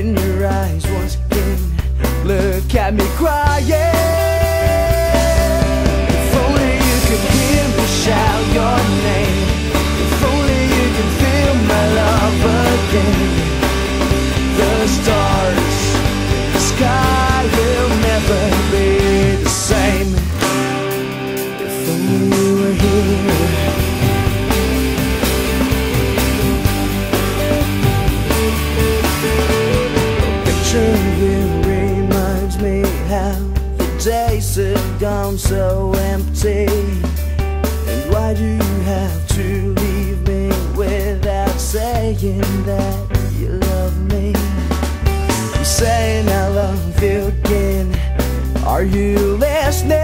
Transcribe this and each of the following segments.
in your eyes once again. Look at me crying. days have gone so empty And why do you have to leave me without saying that you love me? I'm saying I love you again Are you listening?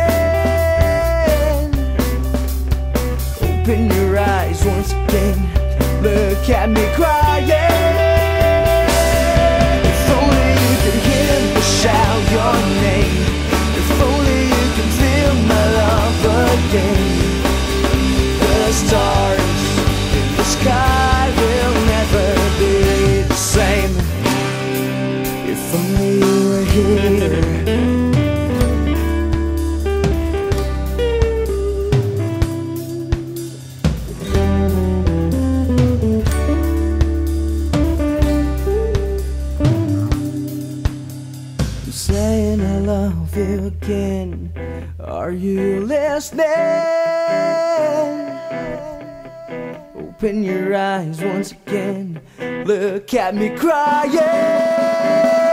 Open your eyes once again Look at me crying feel again? Are you listening? Open your eyes once again. Look at me crying.